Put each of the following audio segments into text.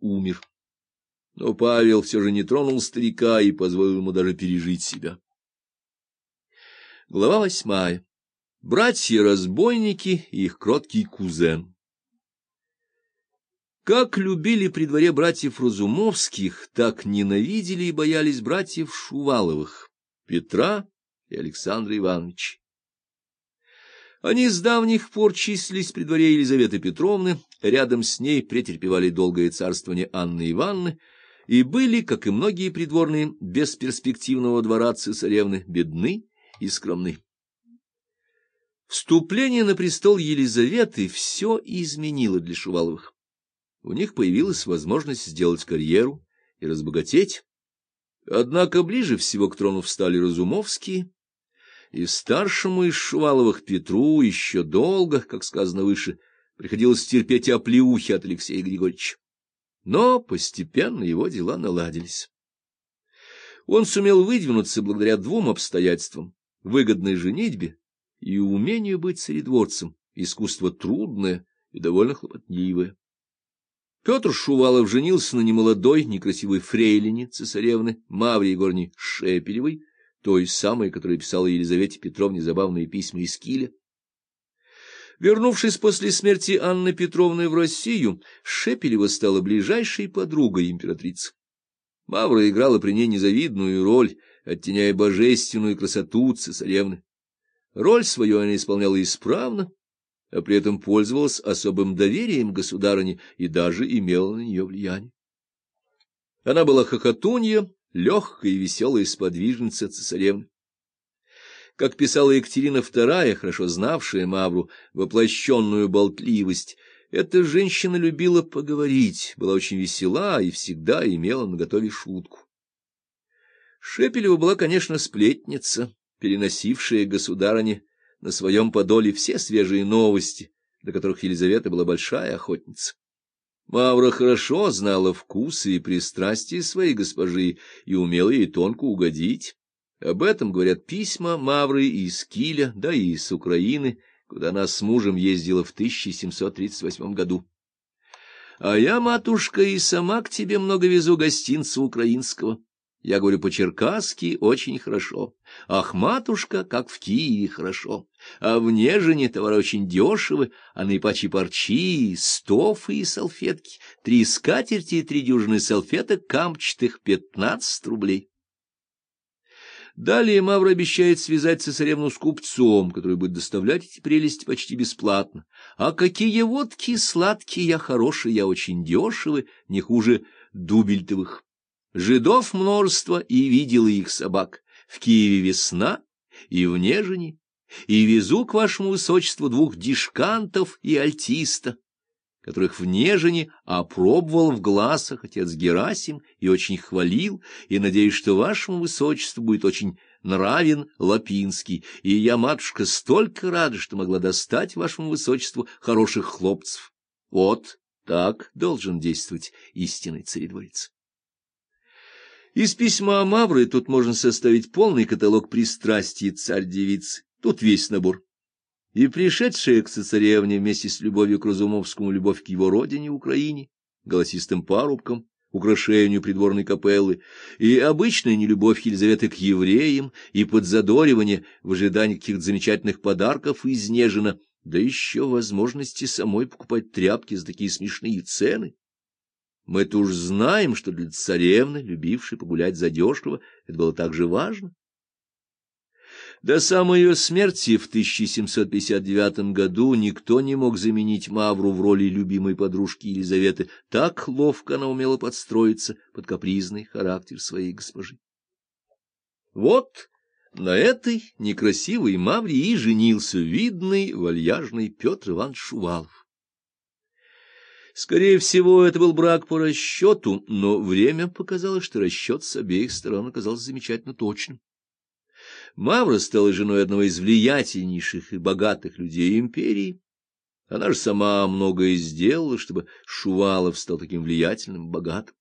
умер. Но Павел все же не тронул старика и позволил ему даже пережить себя. Глава восьмая. Братья-разбойники и их кроткий кузен. Как любили при дворе братьев Разумовских, так ненавидели и боялись братьев Шуваловых, Петра и Александра Ивановича. Они с давних пор числились при дворе Елизаветы Петровны, рядом с ней претерпевали долгое царствование Анны Ивановны и были, как и многие придворные бесперспективного двора цесаревны, бедны и скромны. Вступление на престол Елизаветы все изменило для Шуваловых. У них появилась возможность сделать карьеру и разбогатеть. Однако ближе всего к трону встали Разумовские, и старшему из Шуваловых Петру еще долго, как сказано выше, приходилось терпеть оплеухи от Алексея Григорьевича. Но постепенно его дела наладились. Он сумел выдвинуться благодаря двум обстоятельствам — выгодной женитьбе и умению быть царедворцем, искусство трудное и довольно хлопотливое. Петр Шувалов женился на немолодой, некрасивой фрейлине цесаревны Маврии Егорне Шепелевой, той самой, которая писала Елизавете Петровне забавные письма из Киля. Вернувшись после смерти Анны Петровны в Россию, Шепелева стала ближайшей подругой императрицы. Мавра играла при ней незавидную роль, оттеняя божественную красоту цесаревны. Роль свою она исполняла исправно, а при этом пользовалась особым доверием государыни и даже имела на нее влияние. Она была хохотунья, легкая и веселая сподвижница цесаревны. Как писала Екатерина II, хорошо знавшая Мавру, воплощенную болтливость, эта женщина любила поговорить, была очень весела и всегда имела наготове шутку. Шепелева была, конечно, сплетница, переносившая государыне на своем подоле все свежие новости, до которых Елизавета была большая охотница. Мавра хорошо знала вкусы и пристрастия своей госпожи и умела ей тонко угодить. Об этом говорят письма Мавры из Киля, да и из Украины, куда она с мужем ездила в 1738 году. А я, матушка, и сама к тебе много везу гостинца украинского. Я говорю по-черкасски очень хорошо. Ах, матушка, как в Киеве хорошо. А в Нежине товары очень дешевы, а наипаче парчи, стофы и салфетки. Три скатерти и три дюжины салфеток камчатых пятнадцать рублей. Далее Мавра обещает связать цесаревну с купцом, который будет доставлять эти прелести почти бесплатно. А какие водки сладкие, хорошие, очень дешевы, не хуже дубельтовых. Жидов множество, и видела их собак. В Киеве весна, и в Нежине, и везу к вашему высочеству двух дишкантов и альтиста, которых в Нежине опробовал в глазах отец Герасим и очень хвалил, и надеюсь, что вашему высочеству будет очень нравен Лапинский, и я, матушка, столько рада, что могла достать вашему высочеству хороших хлопцев. Вот так должен действовать истинный царедворец. Из письма Мавры тут можно составить полный каталог пристрастий царь-девицы. Тут весь набор. И пришедшая к цесаревне вместе с любовью к Разумовскому любовь к его родине, Украине, голосистым парубкам, украшению придворной капеллы, и обычная нелюбовь Елизаветы к евреям, и подзадоривание в ожидании каких-то замечательных подарков изнежено, да еще возможности самой покупать тряпки за такие смешные цены. Мы-то уж знаем, что для царевны, любившей погулять задешево, это было так же важно. До самой ее смерти в 1759 году никто не мог заменить Мавру в роли любимой подружки Елизаветы. Так ловко она умела подстроиться под капризный характер своей госпожи. Вот на этой некрасивой Мавре и женился видный вальяжный Петр Иванович Шувалов. Скорее всего, это был брак по расчету, но время показало, что расчет с обеих сторон оказался замечательно точным. Мавра стала женой одного из влиятельнейших и богатых людей империи. Она же сама многое сделала, чтобы Шувалов стал таким влиятельным богатым.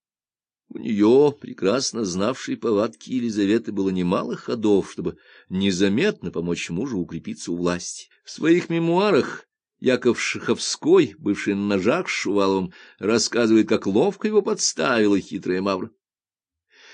У нее, прекрасно знавшей повадки Елизаветы, было немало ходов, чтобы незаметно помочь мужу укрепиться у власти. В своих мемуарах Яков Шаховской, бывший на ножах с Шуваловым, рассказывает, как ловко его подставила хитрая Мавра.